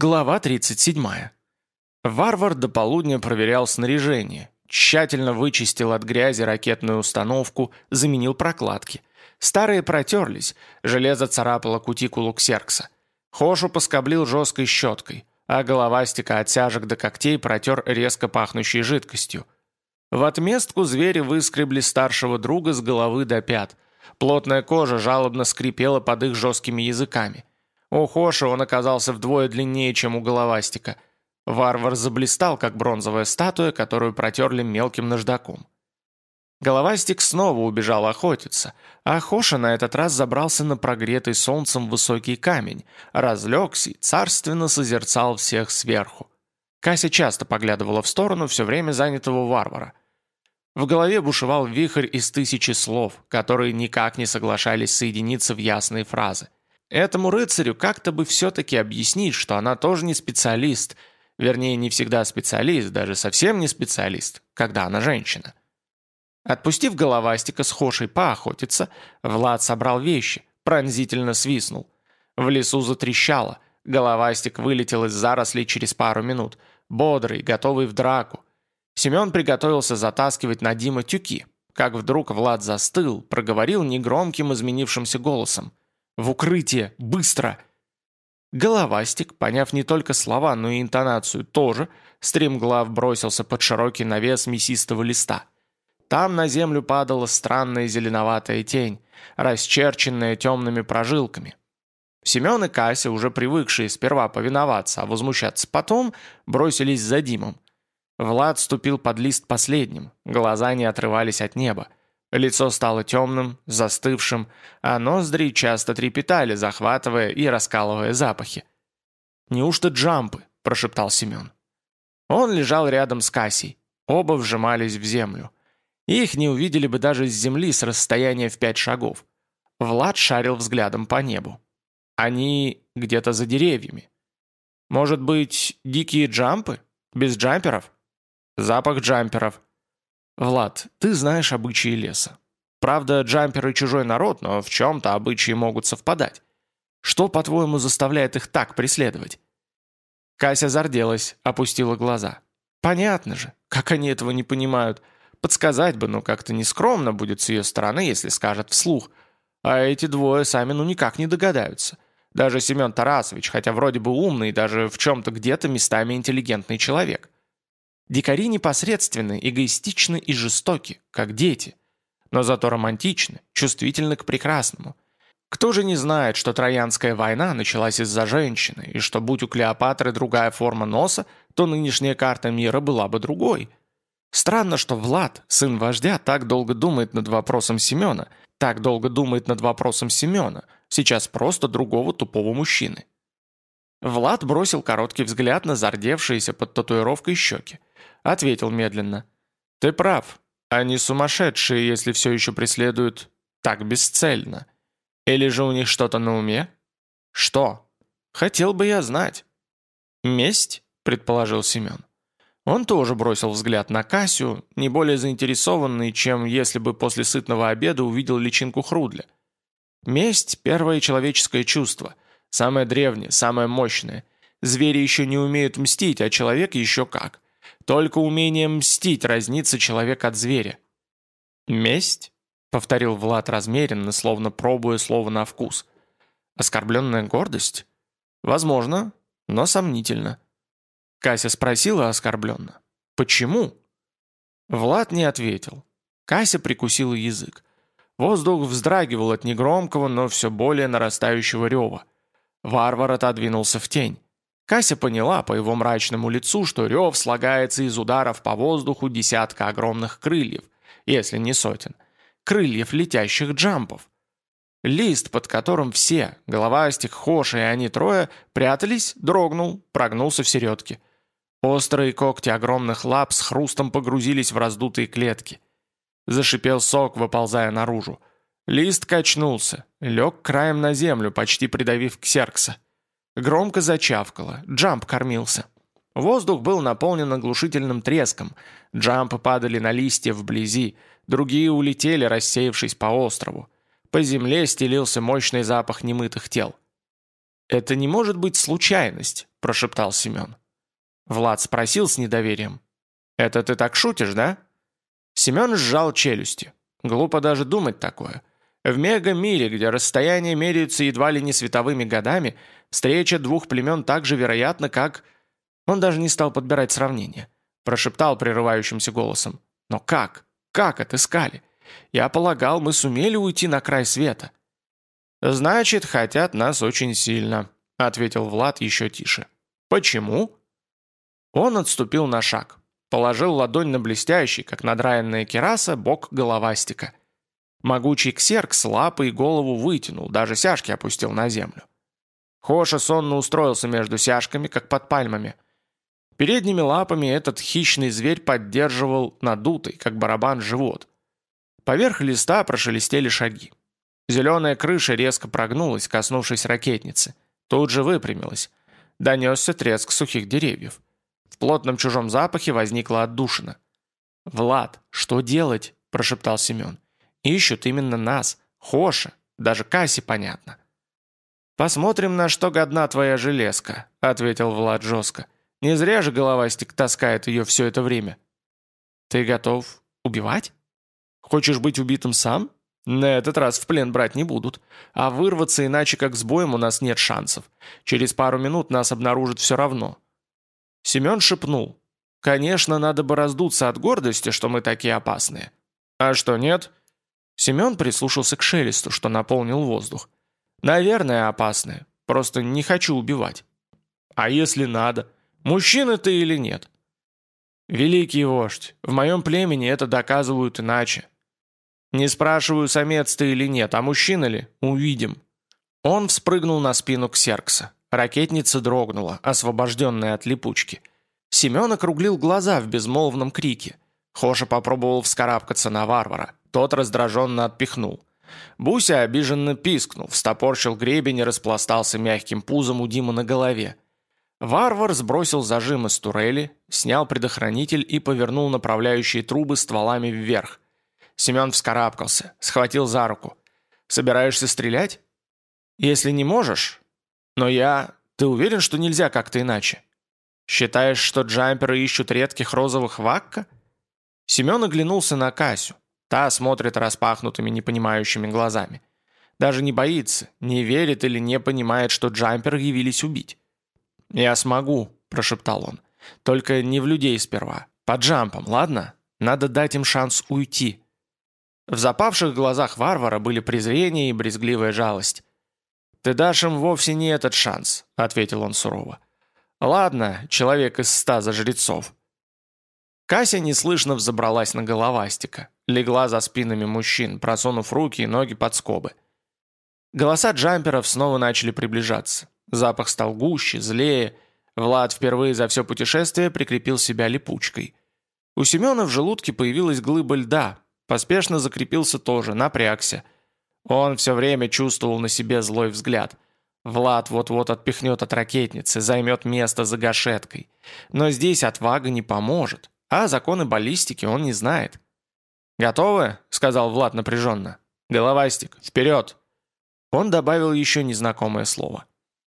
Глава 37. Варвар до полудня проверял снаряжение, тщательно вычистил от грязи ракетную установку, заменил прокладки. Старые протерлись, железо царапало кутикулу ксеркса. Хошу поскоблил жесткой щеткой, а головастика от сяжек до когтей протер резко пахнущей жидкостью. В отместку звери выскребли старшего друга с головы до пят. Плотная кожа жалобно скрипела под их жесткими языками. У Хоши он оказался вдвое длиннее, чем у головастика. Варвар заблистал, как бронзовая статуя, которую протерли мелким наждаком. Головастик снова убежал охотиться, а Хоша на этот раз забрался на прогретый солнцем высокий камень, разлегся и царственно созерцал всех сверху. Кася часто поглядывала в сторону все время занятого варвара. В голове бушевал вихрь из тысячи слов, которые никак не соглашались соединиться в ясные фразы. Этому рыцарю как-то бы все-таки объяснить, что она тоже не специалист, вернее, не всегда специалист, даже совсем не специалист, когда она женщина. Отпустив головастика с Хошей поохотиться, Влад собрал вещи, пронзительно свистнул. В лесу затрещало, головастик вылетел из зарослей через пару минут, бодрый, готовый в драку. Семен приготовился затаскивать на Дима тюки, как вдруг Влад застыл, проговорил негромким изменившимся голосом. В укрытие! Быстро!» Головастик, поняв не только слова, но и интонацию тоже, стремглав бросился под широкий навес мясистого листа. Там на землю падала странная зеленоватая тень, расчерченная темными прожилками. Семен и Кася, уже привыкшие сперва повиноваться, а возмущаться потом, бросились за Димом. Влад ступил под лист последним, глаза не отрывались от неба. Лицо стало темным, застывшим, а ноздри часто трепетали, захватывая и раскалывая запахи. «Неужто джампы?» – прошептал Семен. Он лежал рядом с Кассей. Оба вжимались в землю. Их не увидели бы даже с земли с расстояния в пять шагов. Влад шарил взглядом по небу. Они где-то за деревьями. Может быть, дикие джампы? Без джамперов? Запах джамперов. «Влад, ты знаешь обычаи леса. Правда, джамперы чужой народ, но в чем-то обычаи могут совпадать. Что, по-твоему, заставляет их так преследовать?» Кася зарделась, опустила глаза. «Понятно же, как они этого не понимают. Подсказать бы, но как-то нескромно будет с ее стороны, если скажет вслух. А эти двое сами ну никак не догадаются. Даже Семен Тарасович, хотя вроде бы умный, даже в чем-то где-то местами интеллигентный человек. Дикари непосредственны, эгоистичны и жестоки, как дети. Но зато романтичны, чувствительны к прекрасному. Кто же не знает, что Троянская война началась из-за женщины, и что будь у Клеопатры другая форма носа, то нынешняя карта мира была бы другой? Странно, что Влад, сын вождя, так долго думает над вопросом Семена, так долго думает над вопросом Семена, сейчас просто другого тупого мужчины. Влад бросил короткий взгляд на зардевшиеся под татуировкой щеки. Ответил медленно. «Ты прав. Они сумасшедшие, если все еще преследуют так бесцельно. Или же у них что-то на уме?» «Что?» «Хотел бы я знать». «Месть?» – предположил Семен. Он тоже бросил взгляд на Касю, не более заинтересованный, чем если бы после сытного обеда увидел личинку Хрудля. Месть – первое человеческое чувство, самое древнее, самое мощное. Звери еще не умеют мстить, а человек еще как. Только умением мстить разнится человек от зверя. «Месть?» — повторил Влад размеренно, словно пробуя слово на вкус. «Оскорбленная гордость?» «Возможно, но сомнительно». Кася спросила оскорбленно. «Почему?» Влад не ответил. Кася прикусила язык. Воздух вздрагивал от негромкого, но все более нарастающего рева. Варвар отодвинулся в тень. Кася поняла по его мрачному лицу, что рев слагается из ударов по воздуху десятка огромных крыльев, если не сотен. Крыльев летящих джампов. Лист, под которым все, головастик, Хоша и они трое, прятались, дрогнул, прогнулся в середке. Острые когти огромных лап с хрустом погрузились в раздутые клетки. Зашипел сок, выползая наружу. Лист качнулся, лег краем на землю, почти придавив ксеркса. Громко зачавкало, Джамп кормился. Воздух был наполнен оглушительным треском. Джампы падали на листья вблизи, другие улетели, рассеявшись по острову. По земле стелился мощный запах немытых тел. «Это не может быть случайность», – прошептал Семен. Влад спросил с недоверием. «Это ты так шутишь, да?» Семен сжал челюсти. Глупо даже думать такое. В мега-мире, где расстояние меряются едва ли не световыми годами, встреча двух племен так же вероятна, как... Он даже не стал подбирать сравнение. Прошептал прерывающимся голосом. «Но как? Как отыскали? Я полагал, мы сумели уйти на край света». «Значит, хотят нас очень сильно», — ответил Влад еще тише. «Почему?» Он отступил на шаг. Положил ладонь на блестящий, как надраенная кераса, бок головастика. Могучий ксеркс лапы и голову вытянул, даже сяжки опустил на землю. Хоша сонно устроился между сяжками, как под пальмами. Передними лапами этот хищный зверь поддерживал надутый, как барабан, живот. Поверх листа прошелестели шаги. Зеленая крыша резко прогнулась, коснувшись ракетницы. Тут же выпрямилась. Донесся треск сухих деревьев. В плотном чужом запахе возникла отдушина. «Влад, что делать?» – прошептал Семен. «Ищут именно нас. Хоша. Даже Касси понятно». «Посмотрим, на что годна твоя железка», – ответил Влад жестко. «Не зря же головастик таскает ее все это время». «Ты готов убивать? Хочешь быть убитым сам? На этот раз в плен брать не будут. А вырваться иначе как с боем у нас нет шансов. Через пару минут нас обнаружат все равно. Семен шепнул. «Конечно, надо бы раздуться от гордости, что мы такие опасные». «А что, нет?» Семен прислушался к шелесту, что наполнил воздух. «Наверное, опасные. Просто не хочу убивать». «А если надо? Мужчина ты или нет?» «Великий вождь, в моем племени это доказывают иначе». «Не спрашиваю, самец ты или нет, а мужчина ли? Увидим». Он вспрыгнул на спину Ксеркса. Ракетница дрогнула, освобожденная от липучки. Семен округлил глаза в безмолвном крике. Хоша попробовал вскарабкаться на варвара. Тот раздраженно отпихнул. Буся обиженно пискнул, встопорщил гребень и распластался мягким пузом у Димы на голове. Варвар сбросил зажим из турели, снял предохранитель и повернул направляющие трубы стволами вверх. Семен вскарабкался, схватил за руку. «Собираешься стрелять?» «Если не можешь, но я... Ты уверен, что нельзя как-то иначе? Считаешь, что джамперы ищут редких розовых вакка? Семен оглянулся на Касю. Та смотрит распахнутыми непонимающими глазами. Даже не боится, не верит или не понимает, что джамперы явились убить. «Я смогу», – прошептал он. «Только не в людей сперва. По джампам, ладно? Надо дать им шанс уйти». В запавших глазах варвара были презрение и брезгливая жалость. «Ты дашь им вовсе не этот шанс», — ответил он сурово. «Ладно, человек из ста за жрецов». Кася неслышно взобралась на головастика, легла за спинами мужчин, просунув руки и ноги под скобы. Голоса джамперов снова начали приближаться. Запах стал гуще, злее. Влад впервые за все путешествие прикрепил себя липучкой. У Семена в желудке появилась глыба льда. Поспешно закрепился тоже, напрягся — он все время чувствовал на себе злой взгляд. Влад вот-вот отпихнет от ракетницы, займет место за гашеткой. Но здесь отвага не поможет, а законы баллистики он не знает. «Готовы?» — сказал Влад напряженно. «Головастик, вперед!» Он добавил еще незнакомое слово.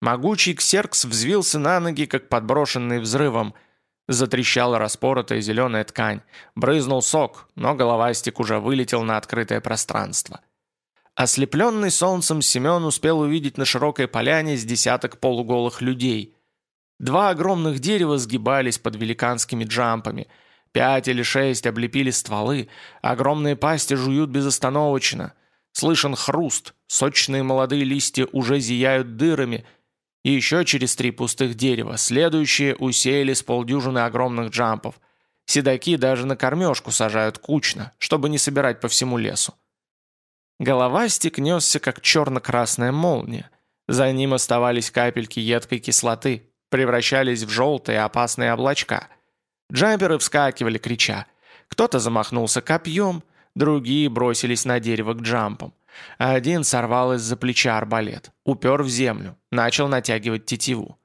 Могучий ксеркс взвился на ноги, как подброшенный взрывом. Затрещала распоротая зеленая ткань. Брызнул сок, но головастик уже вылетел на открытое пространство. Ослепленный солнцем Семен успел увидеть на широкой поляне с десяток полуголых людей. Два огромных дерева сгибались под великанскими джампами. Пять или шесть облепили стволы, огромные пасти жуют безостановочно. Слышен хруст, сочные молодые листья уже зияют дырами. И еще через три пустых дерева, следующие усеяли с полдюжины огромных джампов. Седаки даже на кормежку сажают кучно, чтобы не собирать по всему лесу. Головастик несся, как черно-красная молния. За ним оставались капельки едкой кислоты, превращались в желтые опасные облачка. Джамперы вскакивали, крича. Кто-то замахнулся копьем, другие бросились на дерево к джампам. один сорвал из-за плеча арбалет, упер в землю, начал натягивать тетиву.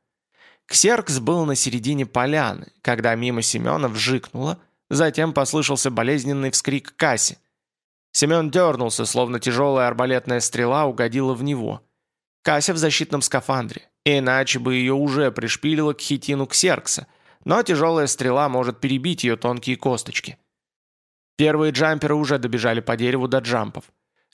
Ксеркс был на середине поляны, когда мимо Семена вжикнуло, затем послышался болезненный вскрик Касси. Семен дернулся, словно тяжелая арбалетная стрела угодила в него. Кася в защитном скафандре. Иначе бы ее уже пришпилило к хитину ксеркса, но тяжелая стрела может перебить ее тонкие косточки. Первые джамперы уже добежали по дереву до джампов.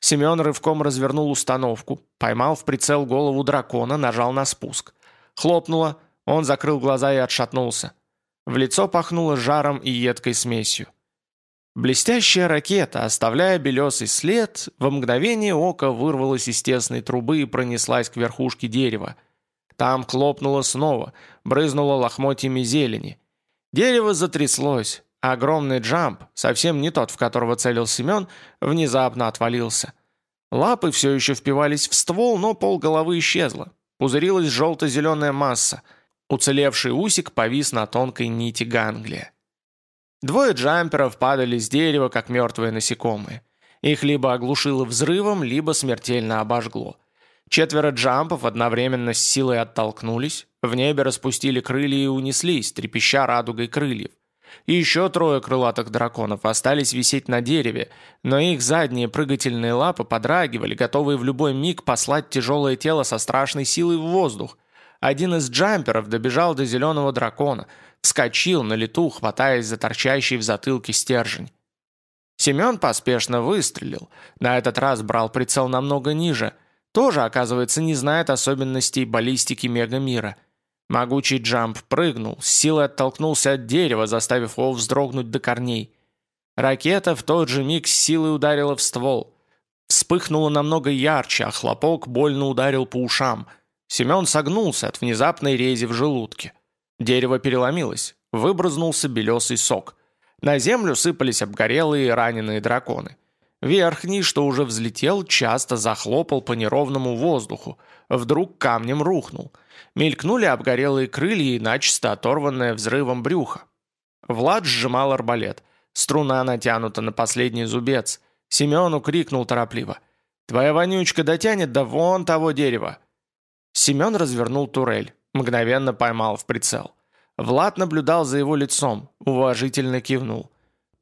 Семен рывком развернул установку, поймал в прицел голову дракона, нажал на спуск. Хлопнуло, он закрыл глаза и отшатнулся. В лицо пахнуло жаром и едкой смесью. Блестящая ракета, оставляя белесый след, в мгновение ока вырвалась из тесной трубы и пронеслась к верхушке дерева. Там хлопнуло снова, брызнуло лохмотьями зелени. Дерево затряслось, огромный джамп, совсем не тот, в которого целил Семен, внезапно отвалился. Лапы все еще впивались в ствол, но полголовы исчезло. Пузырилась желто-зеленая масса. Уцелевший усик повис на тонкой нити ганглия. Двое джамперов падали с дерева, как мертвые насекомые. Их либо оглушило взрывом, либо смертельно обожгло. Четверо джампов одновременно с силой оттолкнулись, в небе распустили крылья и унеслись, трепеща радугой крыльев. И еще трое крылатых драконов остались висеть на дереве, но их задние прыгательные лапы подрагивали, готовые в любой миг послать тяжелое тело со страшной силой в воздух. Один из джамперов добежал до зеленого дракона – вскочил на лету, хватаясь за торчащий в затылке стержень. Семен поспешно выстрелил, на этот раз брал прицел намного ниже, тоже, оказывается, не знает особенностей баллистики мегамира. Могучий джамп прыгнул, с силой оттолкнулся от дерева, заставив его вздрогнуть до корней. Ракета в тот же миг с силой ударила в ствол. Вспыхнула намного ярче, а хлопок больно ударил по ушам. Семен согнулся от внезапной рези в желудке. Дерево переломилось, выбрызнулся белесый сок. На землю сыпались обгорелые и раненые драконы. Верхний, что уже взлетел, часто захлопал по неровному воздуху. Вдруг камнем рухнул. Мелькнули обгорелые крылья и начисто оторванное взрывом брюхо. Влад сжимал арбалет. Струна натянута на последний зубец. Семену крикнул торопливо. «Твоя вонючка дотянет до вон того дерева!» Семен развернул турель. Мгновенно поймал в прицел. Влад наблюдал за его лицом, уважительно кивнул.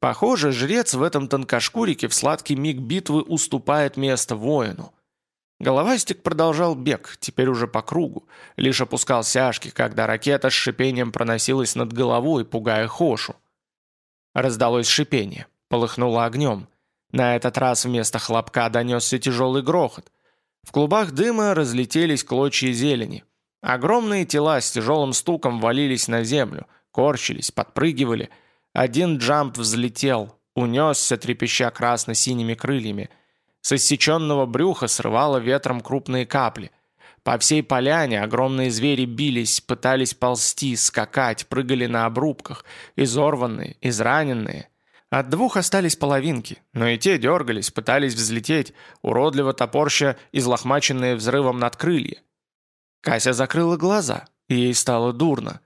Похоже, жрец в этом тонкошкурике в сладкий миг битвы уступает место воину. Головастик продолжал бег, теперь уже по кругу, лишь опускал сяжки, когда ракета с шипением проносилась над головой, пугая Хошу. Раздалось шипение, полыхнуло огнем. На этот раз вместо хлопка донесся тяжелый грохот. В клубах дыма разлетелись клочья зелени. Огромные тела с тяжелым стуком валились на землю, корчились, подпрыгивали. Один джамп взлетел, унесся, трепеща красно-синими крыльями. С иссеченного брюха срывало ветром крупные капли. По всей поляне огромные звери бились, пытались ползти, скакать, прыгали на обрубках, изорванные, израненные. От двух остались половинки, но и те дергались, пытались взлететь, уродливо топорща излохмаченные взрывом над крылья. Кася закрыла глаза, и ей стало дурно.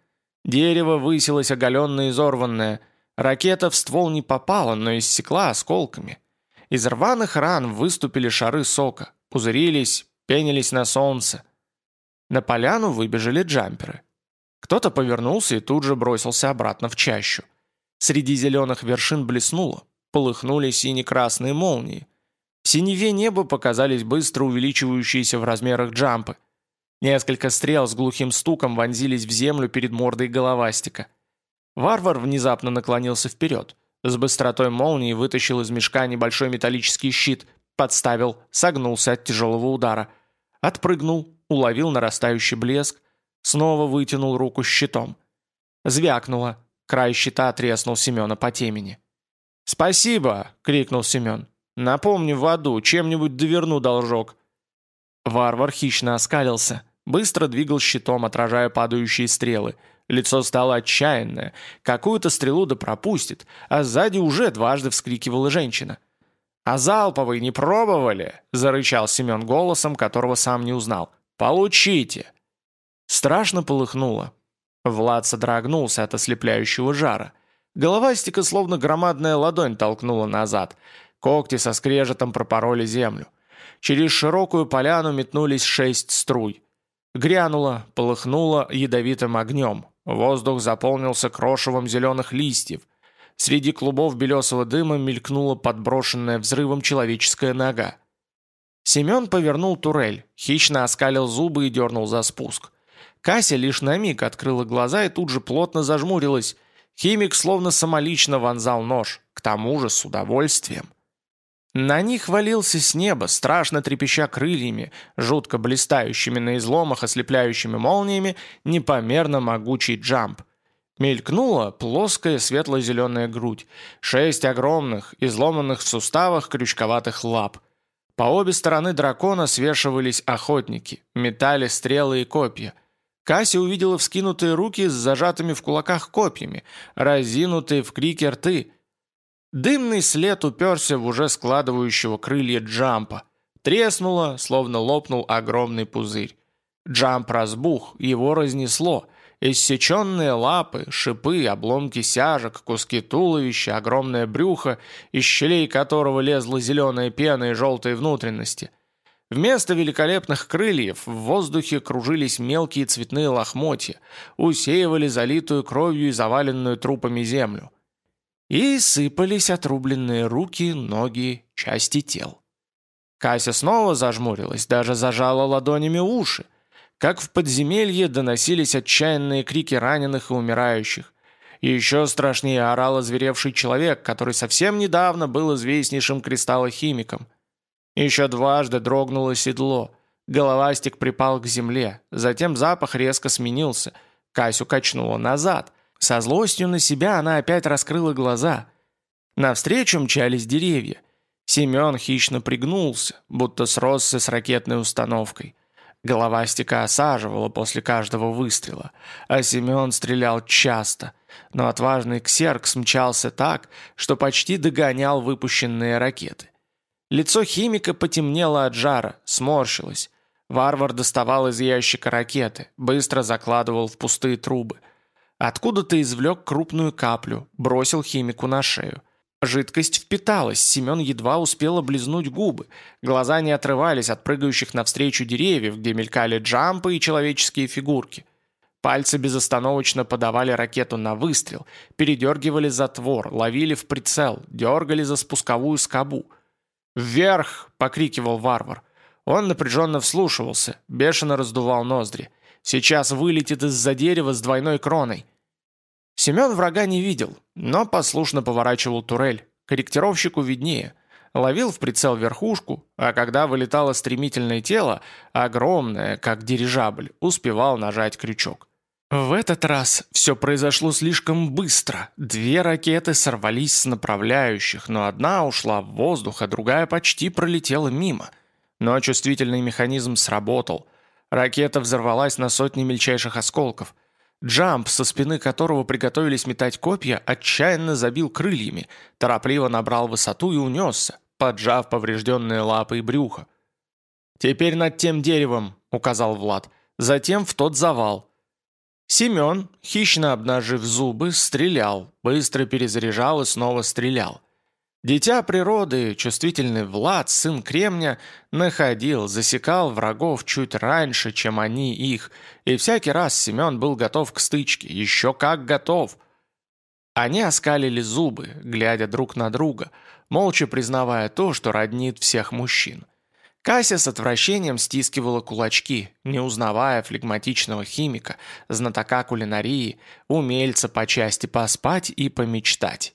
Дерево высилось оголенное изорванное. Ракета в ствол не попала, но иссекла осколками. Из рваных ран выступили шары сока, пузырились, пенились на солнце. На поляну выбежали джамперы. Кто-то повернулся и тут же бросился обратно в чащу. Среди зеленых вершин блеснуло, полыхнули сине-красные молнии. В синеве неба показались быстро увеличивающиеся в размерах джампы – Несколько стрел с глухим стуком вонзились в землю перед мордой головастика. Варвар внезапно наклонился вперед. С быстротой молнии вытащил из мешка небольшой металлический щит, подставил, согнулся от тяжелого удара. Отпрыгнул, уловил нарастающий блеск, снова вытянул руку щитом. Звякнуло. Край щита треснул Семена по темени. «Спасибо!» — крикнул Семен. «Напомни в аду, чем-нибудь доверну должок». Варвар хищно оскалился. Быстро двигал щитом, отражая падающие стрелы. Лицо стало отчаянное. Какую-то стрелу да пропустит, а сзади уже дважды вскрикивала женщина. «А залповый не пробовали?» – зарычал Семен голосом, которого сам не узнал. «Получите!» Страшно полыхнуло. Влад содрогнулся от ослепляющего жара. Головастика словно громадная ладонь толкнула назад. Когти со скрежетом пропороли землю. Через широкую поляну метнулись шесть струй. Грянуло, полыхнуло ядовитым огнем. Воздух заполнился крошевом зеленых листьев. Среди клубов белесого дыма мелькнула подброшенная взрывом человеческая нога. Семен повернул турель, хищно оскалил зубы и дернул за спуск. Кася лишь на миг открыла глаза и тут же плотно зажмурилась. Химик словно самолично вонзал нож, к тому же с удовольствием. На них валился с неба, страшно трепеща крыльями, жутко блистающими на изломах ослепляющими молниями, непомерно могучий джамп. Мелькнула плоская светло-зеленая грудь, шесть огромных, изломанных в суставах крючковатых лап. По обе стороны дракона свешивались охотники, метали стрелы и копья. Кася увидела вскинутые руки с зажатыми в кулаках копьями, разинутые в крике рты – Дымный след уперся в уже складывающего крылья Джампа. Треснуло, словно лопнул огромный пузырь. Джамп разбух, его разнесло. Иссеченные лапы, шипы, обломки сяжек, куски туловища, огромное брюхо, из щелей которого лезла зеленая пена и желтые внутренности. Вместо великолепных крыльев в воздухе кружились мелкие цветные лохмотья, усеивали залитую кровью и заваленную трупами землю. И сыпались отрубленные руки, ноги, части тел. Кася снова зажмурилась, даже зажала ладонями уши. Как в подземелье доносились отчаянные крики раненых и умирающих. И еще страшнее орал озверевший человек, который совсем недавно был известнейшим кристаллохимиком. Еще дважды дрогнуло седло. Головастик припал к земле. Затем запах резко сменился. Касю качнуло назад – со злостью на себя она опять раскрыла глаза. Навстречу мчались деревья. Семен хищно пригнулся, будто сросся с ракетной установкой. Головастика осаживала после каждого выстрела, а Семен стрелял часто, но отважный ксеркс мчался так, что почти догонял выпущенные ракеты. Лицо химика потемнело от жара, сморщилось. Варвар доставал из ящика ракеты, быстро закладывал в пустые трубы – Откуда-то извлек крупную каплю, бросил химику на шею. Жидкость впиталась, Семен едва успел облизнуть губы. Глаза не отрывались от прыгающих навстречу деревьев, где мелькали джампы и человеческие фигурки. Пальцы безостановочно подавали ракету на выстрел, передергивали затвор, ловили в прицел, дергали за спусковую скобу. «Вверх!» — покрикивал варвар. Он напряженно вслушивался, бешено раздувал ноздри. «Сейчас вылетит из-за дерева с двойной кроной. Семен врага не видел, но послушно поворачивал турель. Корректировщику виднее. Ловил в прицел верхушку, а когда вылетало стремительное тело, огромное, как дирижабль, успевал нажать крючок. В этот раз все произошло слишком быстро. Две ракеты сорвались с направляющих, но одна ушла в воздух, а другая почти пролетела мимо. Но чувствительный механизм сработал. Ракета взорвалась на сотни мельчайших осколков. Джамп, со спины которого приготовились метать копья, отчаянно забил крыльями, торопливо набрал высоту и унесся, поджав поврежденные лапы и брюхо. «Теперь над тем деревом», — указал Влад, — «затем в тот завал». Семен, хищно обнажив зубы, стрелял, быстро перезаряжал и снова стрелял. Дитя природы, чувствительный Влад, сын Кремня, находил, засекал врагов чуть раньше, чем они их, и всякий раз Семен был готов к стычке, еще как готов. Они оскалили зубы, глядя друг на друга, молча признавая то, что роднит всех мужчин. Кася с отвращением стискивала кулачки, не узнавая флегматичного химика, знатока кулинарии, умельца по части поспать и помечтать.